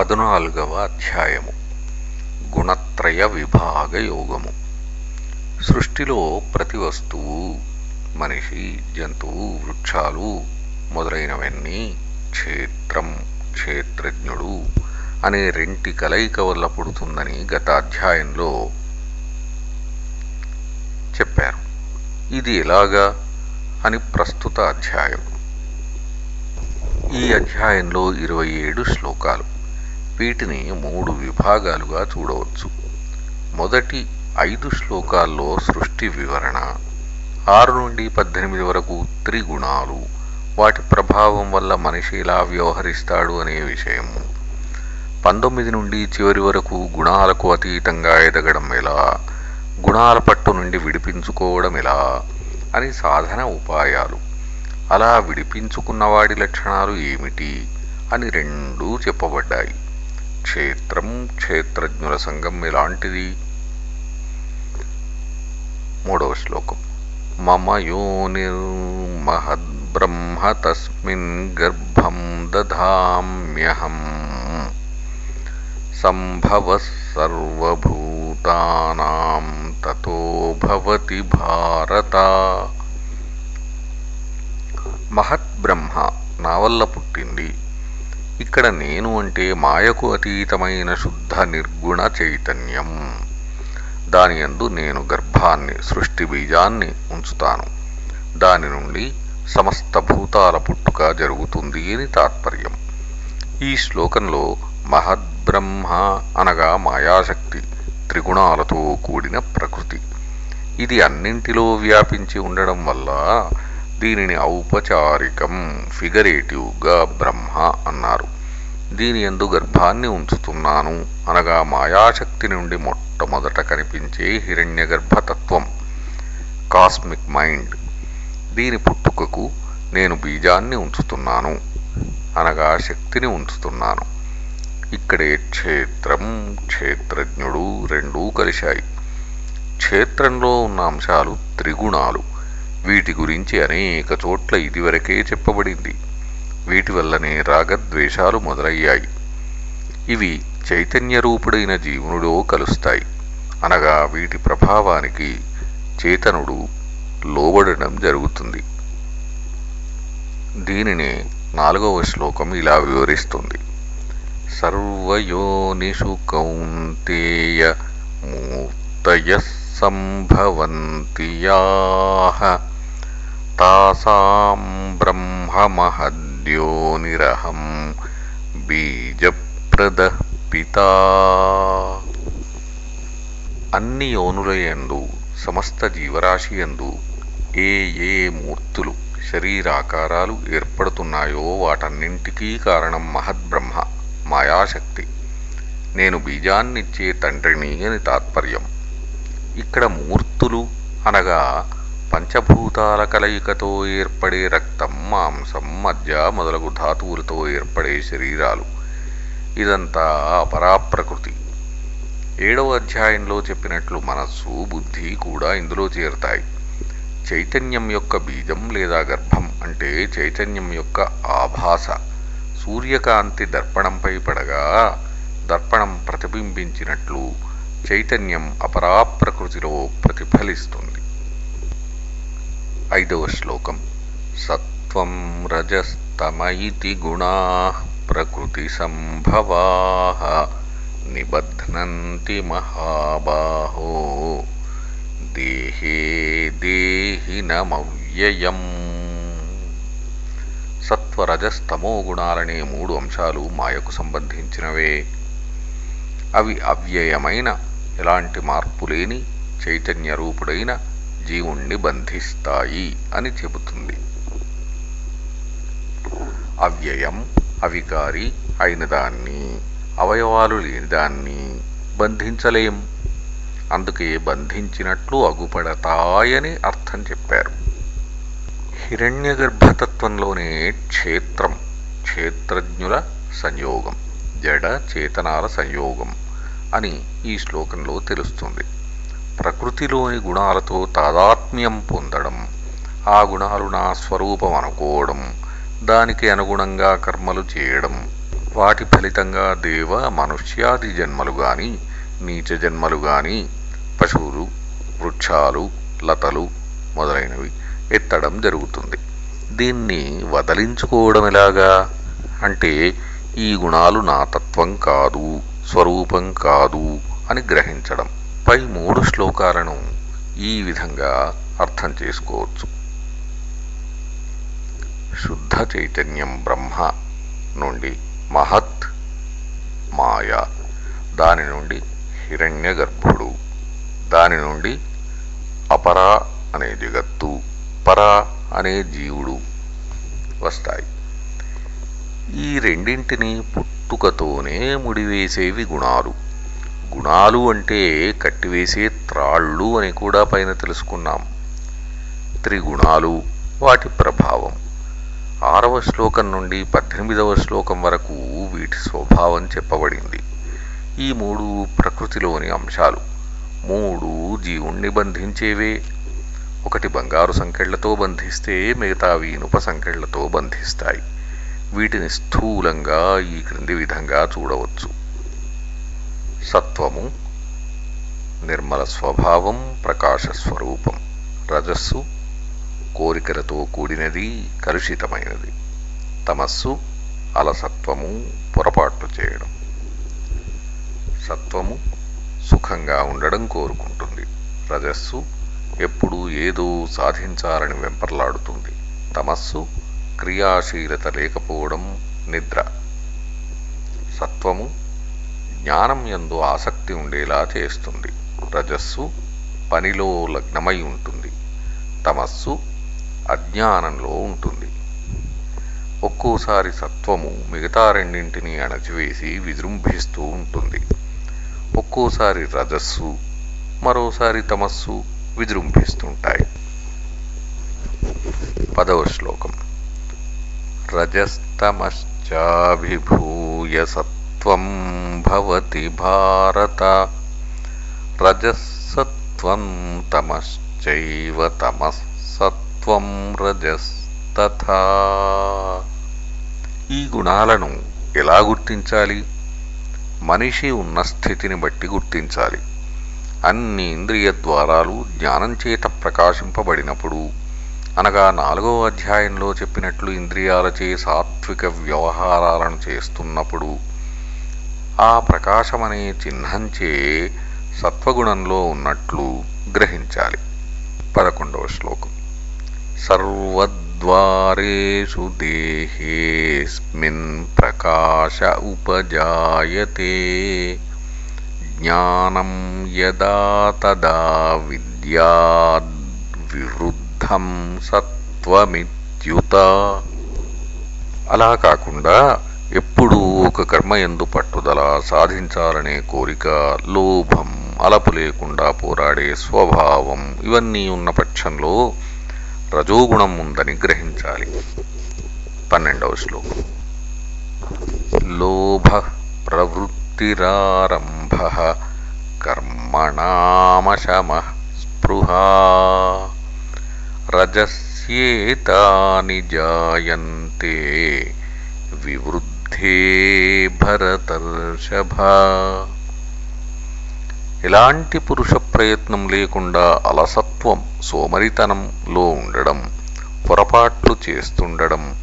పద్నాలుగవ అధ్యాయము. గుణత్రయ విభాగ యోగము. సృష్టిలో ప్రతి వస్తువు మనిషి జంతువు వృక్షాలు మొదలైనవన్నీ క్షేత్రం క్షేత్రజ్ఞుడు అనే రెంటి కలయిక వల్ల పుడుతుందని గత అధ్యాయంలో చెప్పారు. ఇది ఎలాగా అని ప్రస్తుత అధ్యాయం. ఈ అధ్యాయంలో ఇరవై ఏడు శ్లోకాలు. వీటిని మూడు విభాగాలుగా చూడవచ్చు. మొదటి ఐదు శ్లోకాల్లో సృష్టి వివరణ ఆరు నుండి పద్దెనిమిది వరకు త్రిగుణాలు వాటి ప్రభావం వల్ల మనిషి ఎలా వ్యవహరిస్తాడు అనే విషయము పంతొమ్మిది నుండి చివరి వరకు గుణాలకు అతీతంగా ఎదగడం ఎలా గుణాల పట్టు నుండి విడిపించుకోవడం ఎలా అని సాధన ఉపాయాలు. అలా విడిపించుకున్నవాడి లక్షణాలు ఏమిటి అని రెండూ చెప్పబడ్డాయి. క్షేత్రం క్షేత్రజ్ఞుల సంఘం ఎలాంటిది మూడవ శ్లోకం. మమ యోనిర్మహద్బ్రహ్మ తస్మిన్ గర్భం దధామ్యహం. సంభవ సర్వభూతానాం తతో భవతి భారత. మహద్బ్రహ్మ నా వల్ల పుట్టింది. ఇక్కడ నేను అంటే మాయకు అతీతమైన శుద్ధ నిర్గుణ చైతన్యం. దాని యందు నేను గర్భాన్ని సృష్టి బీజాన్ని ఉంచుతాను. దాని నుండి సమస్త భూతాల పుట్టుక జరుగుతుంది అని తాత్పర్యం. ఈ శ్లోకంలో మహద్బ్రహ్మ అనగా మాయాశక్తి త్రిగుణాలతో కూడిన ప్రకృతి. ఇది అన్నింటిలో వ్యాపించి ఉండడం వల్ల దీనిని ఔపచారికం ఫిగరేటివ్గా బ్రహ్మ అన్నారు. దీని ఎందు గర్భాన్ని ఉంచుతున్నాను. అనగా మాయాశక్తి నుండి మొట్టమొదట కనిపించే హిరణ్య గర్భతత్వం కాస్మిక్ మైండ్. దీని పుట్టుకకు నేను బీజాన్ని ఉంచుతున్నాను. అనగా శక్తిని ఉంచుతున్నాను. ఇక్కడే క్షేత్రం క్షేత్రజ్ఞుడు రెండూ కలిశాయి. క్షేత్రంలో ఉన్న అంశాలు త్రిగుణాలు. వీటి గురించి అనేక చోట్ల ఇదివరకే చెప్పబడింది. వీటి వల్లనే రాగద్వేషాలు మొదలయ్యాయి. ఇవి చైతన్య రూపుడైన జీవునిలో కలుస్తాయి. అనగా వీటి ప్రభావానికి చేతనుడు లోబడడం జరుగుతుంది. దీనినే నాలుగవ శ్లోకం ఇలా వివరిస్తుంది. సర్వయోనిషు కౌంతేయ మూర్తయ సంభవంతి యాః తాసాం బ్రహ్మమహద్యోనిరహం బీజప్రద పితా. అన్ని యోనులయందు సమస్త జీవరాశి యందు ఏ ఏ మూర్తులు శరీరాకారాలు ఏర్పడుతున్నాయో వాటన్నింటికీ కారణం మహద్బ్రహ్మ మాయాశక్తి. నేను బీజాన్నిచ్చే తండ్రిని అని తాత్పర్యం. ఇక్కడ మూర్తులు అనగా పంచభూతాల కలయికతో ఏర్పడే రక్తం మాంసం మధ్య మొదలగు ధాతువులతో ఏర్పడే శరీరాలు. ఇదంతా అపరాప్రకృతి ఏడవ అధ్యాయంలో చెప్పినట్లు మనస్సు బుద్ధి కూడా ఇందులో చేరుతాయి. చైతన్యం యొక్క బీజం లేదా గర్భం అంటే చైతన్యం యొక్క ఆభాస. సూర్యకాంతి దర్పణంపై పడగా దర్పణం ప్రతిబింబించినట్లు చైతన్యం అపరాప్రకృతిలో ప్రతిఫలిస్తుంది. ఐదవ శ్లోకం. సత్వం రజస్తమ ఇతి గుణా ప్రకృతి సంభవా నిబధ్నంతి మహాబాహో. దేహే దేహినమవ్యయం సత్వరజస్తమో గుణాలనే మూడు అంశాలు మాయకు సంబంధించినవే. అవి అవ్యయమైన ఎలాంటి మార్పు లేని చైతన్య రూపుడైన జీవుణ్ణి బంధిస్తాయి అని చెబుతుంది. అవ్యయం అవికారి అయిన దాన్ని అవయవాలు లేని దాన్ని బంధించలేం. అందుకే బంధించినట్లు అగుపడతాయని అర్థం చెప్పారు. హిరణ్య గర్భతత్వంలోనే క్షేత్రం క్షేత్రజ్ఞుల సంయోగం జడ చేతనాల సంయోగం అని ఈ శ్లోకంలో తెలుస్తుంది. ప్రకృతిలోని గుణాలతో తాదాత్మ్యం పొందడం ఆ గుణాలు నా స్వరూపం అనుకోవడం దానికి అనుగుణంగా కర్మలు చేయడం వాటి ఫలితంగా దేవ మనుష్యాది జన్మలు గాని నీచ జన్మలు గాని పశువులు వృక్షాలు లతలు మొదలైనవి ఎత్తడం జరుగుతుంది. దీన్ని వదలించుకోవడం ఎలాగా? అంటే ఈ గుణాలు నా తత్వం కాదు స్వరూపం కాదు అని గ్రహించడం. పై మూడు శ్లోకాలను ఈ విధంగా అర్థం చేసుకోవచ్చు. శుద్ధ చైతన్యం బ్రహ్మ నుండి మహత్ మాయ దాని నుండి హిరణ్య గర్భుడు దాని నుండి అపరా అనే జగత్తు పరా అనే జీవుడు వస్తాయి. ఈ రెండింటినీ పుట్టుకతోనే ముడివేసేవి గుణాలు. గుణాలు అంటే కట్టివేసే త్రాళ్ళు అని కూడా పైన తెలుసుకున్నాం. త్రిగుణాలు వాటి ప్రభావం. ఆరవ శ్లోకం నుండి పద్దెనిమిదవ శ్లోకం వరకు వీటి స్వభావం చెప్పబడింది. ఈ మూడు ప్రకృతిలోని అంశాలు. మూడు జీవుణ్ణి బంధించేవే. ఒకటి బంగారు సంకెళ్ళతో బంధిస్తే మిగతావి ఇనుప సంకెళ్ళతో బంధిస్తాయి. వీటిని స్థూలంగా ఈ క్రింది విధంగా చూడవచ్చు. సత్వము నిర్మల స్వభావం ప్రకాశ స్వరూపం రజస్సు కోరికలతో కూడినది కలుషితమైనది. తమస్సు అలసత్వము పొరపాట్లు చేయడం. సత్వము సుఖంగా ఉండడం కోరుకుంటుంది. రజస్సు ఎప్పుడూ ఏదో సాధించాలని వెంపర్లాడుతుంది. తమస్సు క్రియాశీలత లేకపోవడం నిద్ర. సత్వము జ్ఞానం ఎందు ఆసక్తి ఉండేలా చేస్తుంది. రజస్సు పనిలో లగ్నమై ఉంటుంది. తమస్సు అజ్ఞానంలో ఉంటుంది. ఒక్కోసారి సత్వము మిగతా రెండింటినీ అణచివేసి విజృంభిస్తూ ఉంటుంది. ఒక్కోసారి రజస్సు మరోసారి తమస్సు విజృంభిస్తుంటాయి. పదవ శ్లోకం. రజస్తమశ్చాభిభూయ సత్వం. భవతి భారత రజస్సత్వం తమశ్చైవ తమస్సత్వం రజస్తథా ఈ గుణాలను ఎలా గుర్తించాలి? మనిషి ఉన్న స్థితిని బట్టి గుర్తించాలి. అన్ని ఇంద్రియ ద్వారాలు జ్ఞానం చేత ప్రకాశింపబడినప్పుడు అనగా నాలుగో అధ్యాయంలో చెప్పినట్లు ఇంద్రియాలచే సాత్విక వ్యవహారాలను చేస్తున్నప్పుడు ఆ ప్రకాశమనే చిహ్నంచే సత్వగుణంలో ఉన్నట్లు గ్రహించాలి. పదకొండవ శ్లోకం. సర్వద్వారేషు దేహేస్మిన్ ప్రకాశ ఉపజాయతే జ్ఞానం యదా తదా విద్యాద్ విరుద్ధం సత్వమిత్యుత. అలా కాకుండా ఎప్పుడు ఒక కర్మ ఎందు పట్టుదల సాధించాలనే కోరిక లోభం అలపు లేకుండా పోరాడే స్వభావం ఇవన్నీ ఉన్న పక్షంలో రజోగుణం ఉందని గ్రహించాలి. పన్నెండవ శ్లోకం. లోభ ప్రవృత్తిరారంభ కర్మణామశమ స్పృహా రజస్యేతాని జాయంతే వివృద్ధ భరతర్షభ. ఎలాంటి పురుష ప్రయత్నం లేకుండా అలసత్వం సోమరితనంలో ఉండడం పొరపాట్లు చేస్తుండడం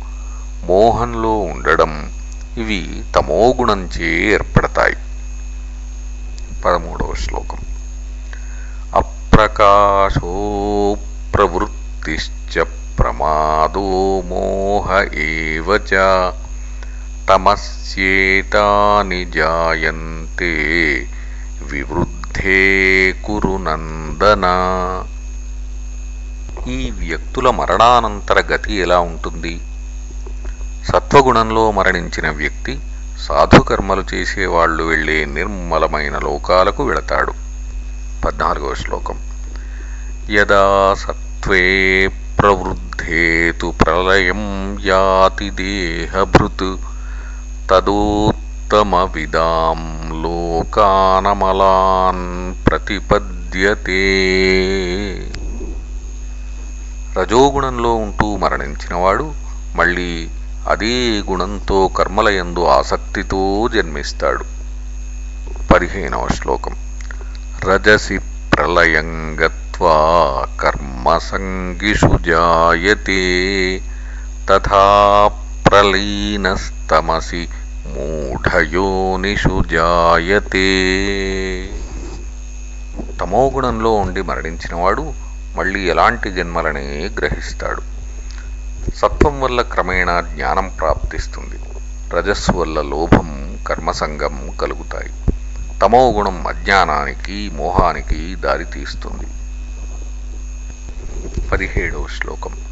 మోహంలో ఉండడం ఇవి తమోగుణంచే ఏర్పడతాయి. పదమూడవ శ్లోకం. అప్రకాశో ప్రవృత్తిశ్చ ప్రమాదో మోహ ఏవచ తమస్యేతాని జాయంతే వివృద్ధే కురు నందన. ఈ వ్యక్తుల మరణానంతర గతి ఎలా ఉంటుంది? సత్వగుణంలో మరణించిన వ్యక్తి సాధుకర్మలు చేసేవాళ్ళు వెళ్ళే నిర్మలమైన లోకాలకు వెళతాడు. పద్నాలుగవ శ్లోకం. యదా సత్వే ప్రవృద్ధేతు ప్రళయం యాతి దేహభృత్. తదూత్తమవిదాం లోకానమలాన్ ప్రతిపద్యతే. రజోగుణంలో ఉంటూ మరణించినవాడు మళ్ళీ అదే గుణంతో కర్మలయందు ఆసక్తితో జన్మిస్తాడు. పదిహేనవ శ్లోకం. రజసి ప్రళయం గత్వా కర్మసంగిషు జాయతే. తథా ప్రలీనస్తమసి మూఢయోనిషు జాయతే తమోగుణంలో ఉండి మరణించినవాడు మళ్ళీ ఎలాంటి జన్మలనే గ్రహిస్తాడు. సత్వం వల్ల క్రమేణా జ్ఞానం ప్రాప్తిస్తుంది. రజస్సు వల్ల లోభం కర్మసంగం కలుగుతాయి. తమోగుణం అజ్ఞానానికి మోహానికి దారితీస్తుంది. పదిహేడవ శ్లోకం.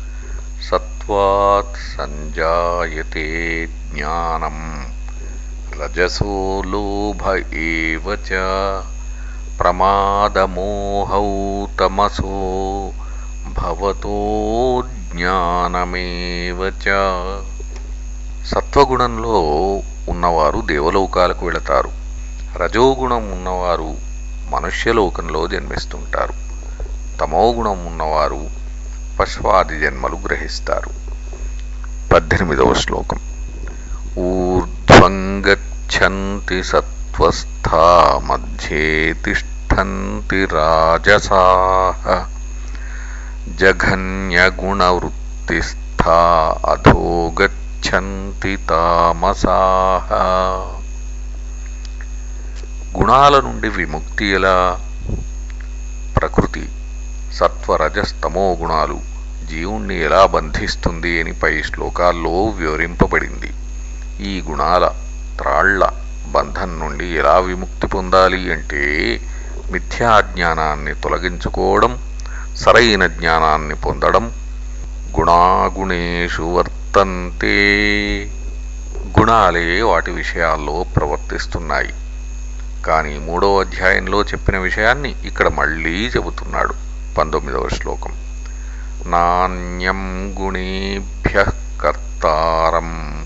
సత్వాత్ సంజాయతే జ్ఞానం. రజసో లోభ ఏవ చ. ప్రమాదమోహౌ తమసో. భవతో జ్ఞానమేవ చ. సత్వగుణంలో ఉన్నవారు దేవలోకాలకు వెళతారు. రజోగుణం ఉన్నవారు మనుష్యలోకంలో జన్మిస్తుంటారు. తమోగుణం ఉన్నవారు పశ్వాది జన్మలు గ్రహిస్తారు. పద్దెనిమిదవ శ్లోకం. ఊర్ధ్వం సత్వస్థా మధ్యే తిష్టంతి రాజసాః. జఘన్యగుణవృత్తిస్థా అధో గచ్చంతి గుణాల నుండి విముక్తి ఎలా? ప్రకృతి సత్వరజస్తమో గుణాలు. జీవుణ్ణి ఎలా బంధిస్తుంది అని పై శ్లోకాల్లో వివరింపబడింది. ఈ గుణాల త్రాళ్ళ బంధం నుండి ఎలా విముక్తి పొందాలి అంటే మిథ్యాజ్ఞానాన్ని తొలగించుకోవడం సరైన జ్ఞానాన్ని పొందడం గుణాగుణేషు వర్తంతే. గుణాలే వాటి విషయాల్లో ప్రవర్తిస్తున్నాయి. కానీ మూడో అధ్యాయంలో చెప్పిన విషయాన్ని ఇక్కడ మళ్ళీ చెబుతున్నాడు. పంతొమ్మిదవ శ్లోకం. నాణ్యం గుణేభ్య కర్తారం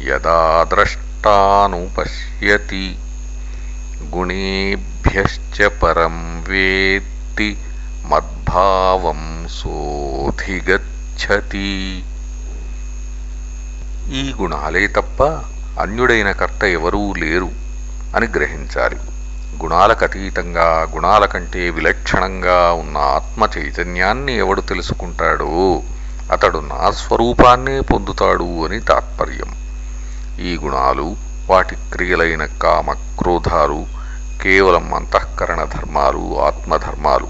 యదా ద్రష్టానుపశ్యతి. గుణేభ్యశ్చ పరం వేత్తి మద్భావం సోధిగచ్చతి. ఈ గుణాలే తప్ప అన్యుడైన కర్త ఎవరూ లేరు అని గ్రహించాలి. గుణాలకు అతీతంగా గుణాల కంటే విలక్షణంగా ఉన్న ఆత్మ చైతన్యాన్ని ఎవడు తెలుసుకుంటాడో? అతడు నా స్వరూపాన్నే పొందుతాడు అని తాత్పర్యం. ఈ గుణాలు వాటి క్రియలైన కామ క్రోధాలు కేవలం అంతఃకరణ ధర్మాలు ఆత్మధర్మాలు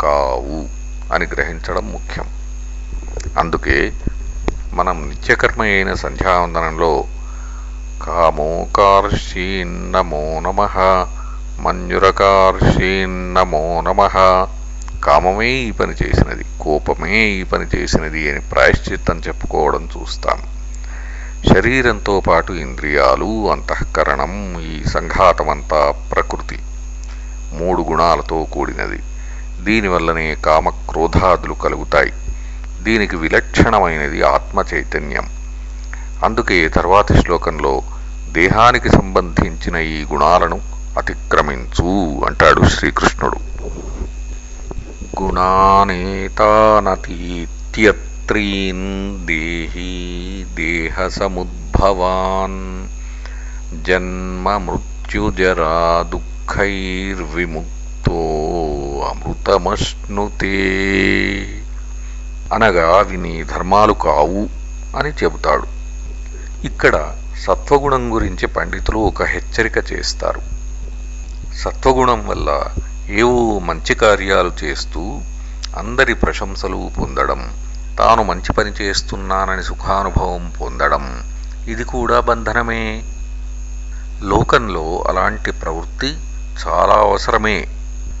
కావు అని గ్రహించడం ముఖ్యం. అందుకే మనం నిత్యకర్మ అయిన సంధ్యావందనంలో కామోకార్షీన్నమో నమ మంజురకార్షీన్నమో నమ. కామమే ఈ పని చేసినది కోపమే ఈ పని చేసినది అని ప్రాయశ్చిత్తం చెప్పుకోవడం చూస్తాం. శరీరంతో పాటు ఇంద్రియాలు అంతఃకరణం ఈ సంఘాతమంతా ప్రకృతి. మూడు గుణాలతో కూడినది. దీనివల్లనే కామక్రోధాదులు కలుగుతాయి. దీనికి విలక్షణమైనది ఆత్మ చైతన్యం. అందుకే తర్వాతి శ్లోకంలో దేహానికి సంబంధించిన ఈ గుణాలను అతిక్రమించు అంటాడు శ్రీకృష్ణుడు. గుణానేతానతీత్యత్రీన్ దేహీ దేహసముద్భవాన్ జన్మ మృత్యుజరా దుఃఖైర్విముక్తో అమృతమశ్నుతే. అనగా అవి నీ ధర్మాలు కావు అని చెబుతాడు. ఇక్కడ సత్వగుణం గురించి పండితులు ఒక హెచ్చరిక చేస్తారు. సత్వగుణం వల్ల ఏవో మంచి కార్యాలు చేస్తూ అందరి ప్రశంసలు పొందడం తాను మంచి పని చేస్తున్నానని సుఖానుభవం పొందడం ఇది కూడా బంధనమే. లోకంలో అలాంటి ప్రవృత్తి చాలా అవసరమే.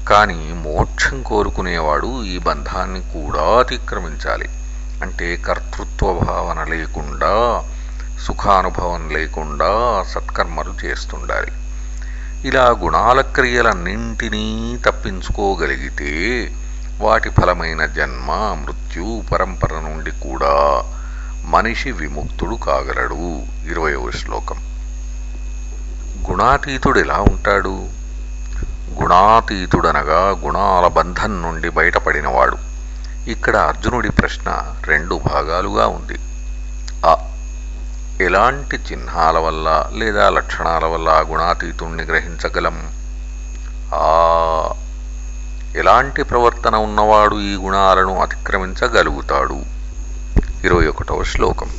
కానీ మోక్షం కోరుకునేవాడు ఈ బంధాన్ని కూడా అతిక్రమించాలి. అంటే కర్తృత్వ భావన లేకుండా సుఖానుభవం లేకుండా సత్కర్మలు చేస్తుండాలి. ఇలా గుణాల క్రియలన్నింటినీ తప్పించుకోగలిగితే వాటి ఫలమైన జన్మ మృత్యు పరంపర నుండి కూడా మనిషి విముక్తుడు కాగలడు. ఇరవయవ శ్లోకం. గుణాతీతుడు ఎలా ఉంటాడు? గుణాతీతుడనగా గుణాల బంధం నుండి బయటపడినవాడు. ఇక్కడ అర్జునుడి ప్రశ్న రెండు భాగాలుగా ఉంది. అ ఎలాంటి చిహ్నాల వల్ల లేదా లక్షణాల వల్ల గుణాతీతుణ్ణి గ్రహించగలం? ఆ ఎలాంటి ప్రవర్తన ఉన్నవాడు ఈ గుణాలను అతిక్రమించగలుగుతాడు? ఇరవై ఒకటవ శ్లోకం.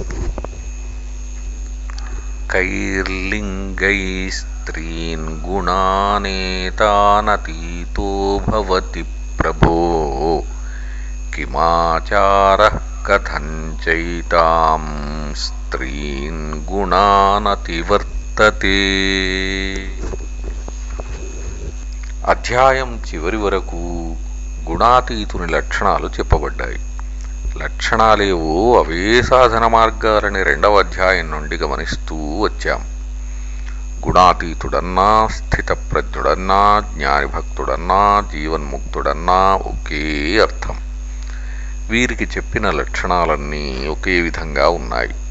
కైర్లింగై స్త్రీన్ గుణానేతానతీతో భవతి ప్రభో. కిమాచార కథంచైతాం స్త్రీన్ గుణానతివర్తతే. అధ్యాయం చివరి వరకు గుణాతీతుని లక్షణాలు చెప్పబడ్డాయి. లక్షణాలేవో అవే సాధన మార్గాలని రెండవ అధ్యాయం నుండి గమనిస్తూ వచ్చాం. గుణాతీతుడన్నా స్థితప్రజ్ఞుడన్నా జ్ఞానిభక్తుడన్నా జీవన్ముక్తుడన్నా ఒకే అర్థం. వీరికి చెప్పిన లక్షణాలన్నీ ఒకే విధంగా ఉన్నాయి.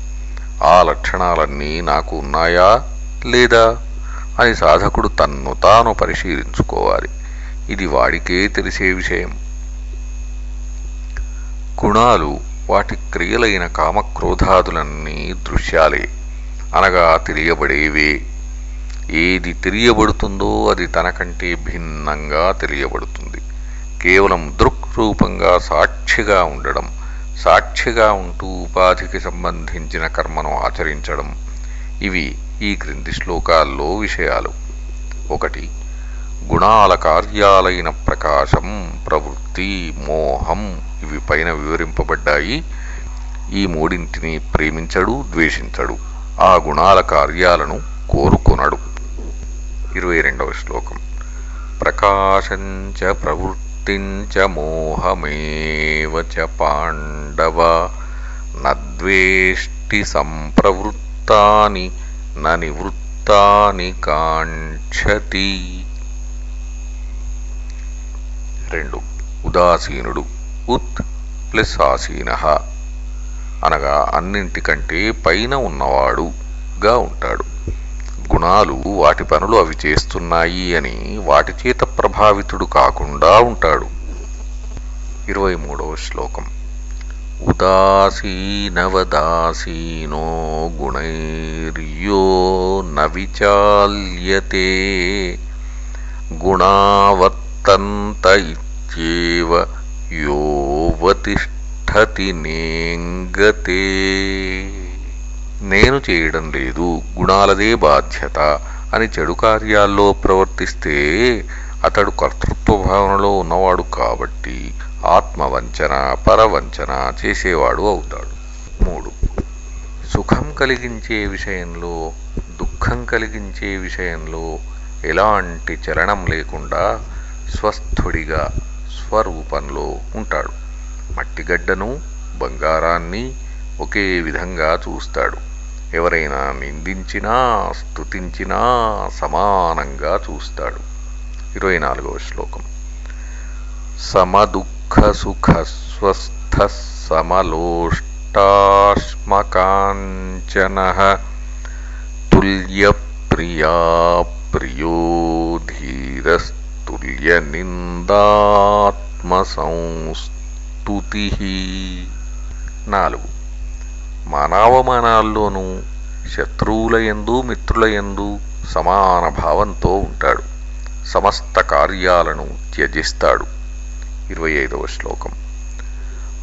ఆ లక్షణాలన్నీ నాకు ఉన్నాయా లేదా అని సాధకుడు తన్ను తాను పరిశీలించుకోవాలి. ఇది వాడికే తెలిసే విషయం. గుణాలు వాటి క్రియలైన కామక్రోధాదులన్నీ దృశ్యాలే. అనగా తెలియబడేవే. ఏది తెలియబడుతుందో అది తనకంటే భిన్నంగా తెలియబడుతుంది. కేవలం దృక్ రూపంగా సాక్షిగా ఉండడం సాక్షిగా ఉంటూ ఉపాధికి సంబంధించిన కర్మను ఆచరించడం. ఇవి ఈ క్రింది శ్లోకాల్లో విషయాలు. ఒకటి గుణాల కార్యాలైన ప్రకాశం ప్రవృత్తి మోహం ఇవి పైన వివరింపబడ్డాయి. ఈ మూడింటిని ప్రేమించడు ద్వేషించడు. ఆ గుణాల కార్యాలను కోరుకొనడు. ఇరవై రెండవ శ్లోకం. ప్రకాశంచ ప్రవృత్తించ మోహమేవ చ పాండవ నద్వేష్టి సంప్రవృత్తాని న నివృత్తాని కాంక్షతి. రెండు. ఉదాసీనుడు. ఉత్ ప్లస్ ఆసీన. అనగా అన్నింటికంటే పైన ఉన్నవాడుగా ఉంటాడు. గుణాలు వాటి పనులు అవి చేస్తున్నాయి అని వాటి చేత ప్రభావితుడు కాకుండా ఉంటాడు. ఇరవై మూడవ శ్లోకం. ఉదాసీనవదాసీనో గుణైర్యో నవిచాల్యతే గుణావర్తంత ఇత్యేవ యోవతిష్ఠతి నేంగతే. నేను చేయడం లేదు గుణాలదే బాధ్యత అని చెడు కార్యాల్లో ప్రవర్తిస్తే అతడు కర్తృత్వ భావనలో ఉన్నవాడు కాబట్టి ఆత్మవంచన పరవంచన చేసేవాడు అవుతాడు. మూడు. సుఖం కలిగించే విషయంలో దుఃఖం కలిగించే విషయంలో ఎలాంటి చలనం లేకుండా స్వస్థుడిగా స్వరూపంలో ఉంటాడు. మట్టిగడ్డను బంగారాన్ని ఒకే విధంగా చూస్తాడు. ఎవరైనా నిందించినా స్తుతించినా సమానంగా చూస్తాడు. ఇరవై నాలుగవ శ్లోకం. సమదుఃఖ సుఖ స్వస్థ సమలోష్టాశ్మకాంచన తుల్య ప్రియా ప్రియో ధీరస్తుల్య నిందాత్మసంస్తుతి నాలుగు. మానవమానాల్లోనూ శత్రువులయందు మిత్రులయందు సమాన భావంతో ఉంటాడు. సమస్త కార్యాలను త్యజిస్తాడు. ఇరవై ఐదవ శ్లోకం.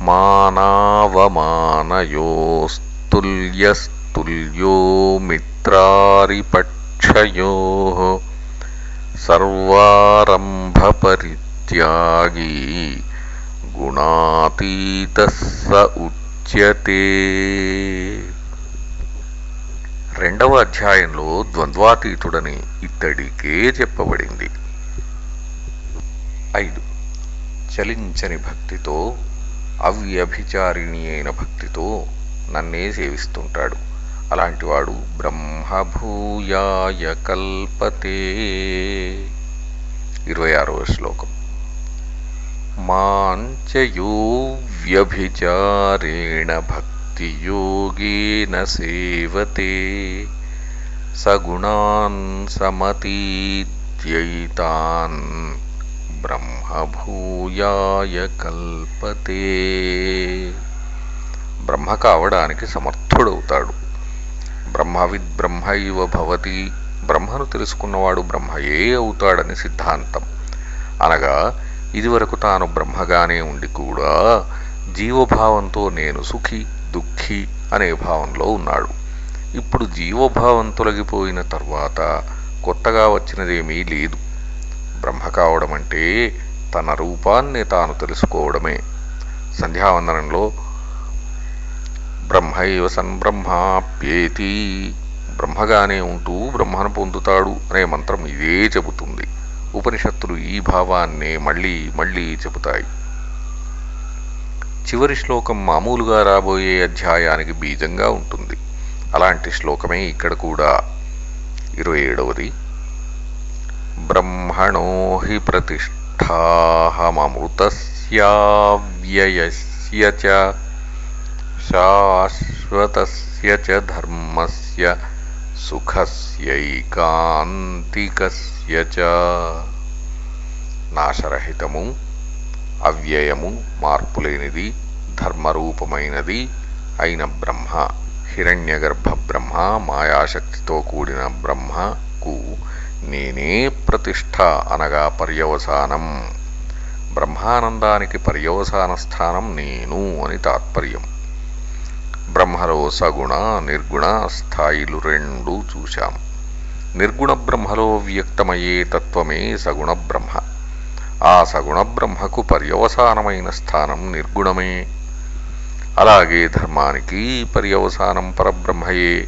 మానావమానయోస్తుల్యస్తుల్యో మిత్రారిపక్షయో సర్వారంభపరిత్యాగీ గుణాతీత స ఉచ్యతే. రెండవ అధ్యాయంలో ద్వంద్వాతీతుడని ఇత్తడికే చెప్పబడింది. ఐదు. చలించని భక్తితో అవ్యభిచారిణి అయిన భక్తితో నన్నే సేవిస్తుంటాడు. అలాంటివాడు బ్రహ్మభూయాయ కల్పతే. ఇరవై ఆరవ శ్లోకం. మాంచయూవ్యభిచారేణ భక్తియోగేన సేవతే సగుణాన్ సమతీత్యైతాన్ బ్రహ్మభూయాయ కల్పతే బ్రహ్మ కావడానికి సమర్థుడవుతాడు. బ్రహ్మవిద్ బ్రహ్మైవ భవతి బ్రహ్మను తెలుసుకున్నవాడు బ్రహ్మయే అవుతాడని సిద్ధాంతం. అనగా ఇదివరకు తాను బ్రహ్మగానే ఉండి కూడా జీవభావంతో నేను సుఖి దుఃఖి అనే భావంలో ఉన్నాడు. ఇప్పుడు జీవభావం తొలగిపోయిన తర్వాత కొత్తగా వచ్చినదేమీ లేదు. బ్రహ్మ కావడం అంటే తన రూపాన్ని తాను తెలుసుకోవడమే. సంధ్యావందనంలో బ్రహ్మైవ సన్బ్రహ్మాప్యేతి. బ్రహ్మగానే ఉంటూ బ్రహ్మను పొందుతాడు అనే మంత్రం ఇదే చెబుతుంది. ఉపనిషత్తులు ఈ భావాన్నే మళ్ళీ మళ్ళీ చెబుతాయి. చివరి శ్లోకం మామూలుగా రాబోయే అధ్యాయానికి బీజంగా ఉంటుంది. అలాంటి శ్లోకమే ఇక్కడ కూడా. ఇరవై ఏడవది. బ్రహ్మణో హి ప్రతిష్టాహమృతస్యావ్యయస్య శాశ్వత శాశ్వతస్య చ ధర్మస్య సుఖస్యైకాంతికస్య చ. నాశరహితము అవ్యయము మార్పులేనిది ధర్మరూపమైనది అయిన బ్రహ్మ హిరణ్యగర్భ బ్రహ్మ మాయాశక్తితో కూడిన బ్రహ్మకు నేనే ప్రతిష్ట అనగా పర్యవసానం. బ్రహ్మానందానికి పర్యవసాన స్థానం నేను అని తాత్పర్యం. బ్రహ్మలో సగుణ నిర్గుణ స్థాయిలు రెండు చూశాం. నిర్గుణ బ్రహ్మలో వ్యక్తమయ్యే తత్వమే సగుణ బ్రహ్మ. ఆ సగుణ బ్రహ్మకు పర్యవసానమైన స్థానం నిర్గుణమే. అలాగే ధర్మానికి పర్యవసానం పరబ్రహ్మయే.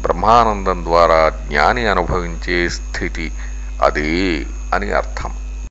బ్రహ్మానందం ద్వారా జ్ఞాని అనుభవించే స్థితి అదే అని అర్థం.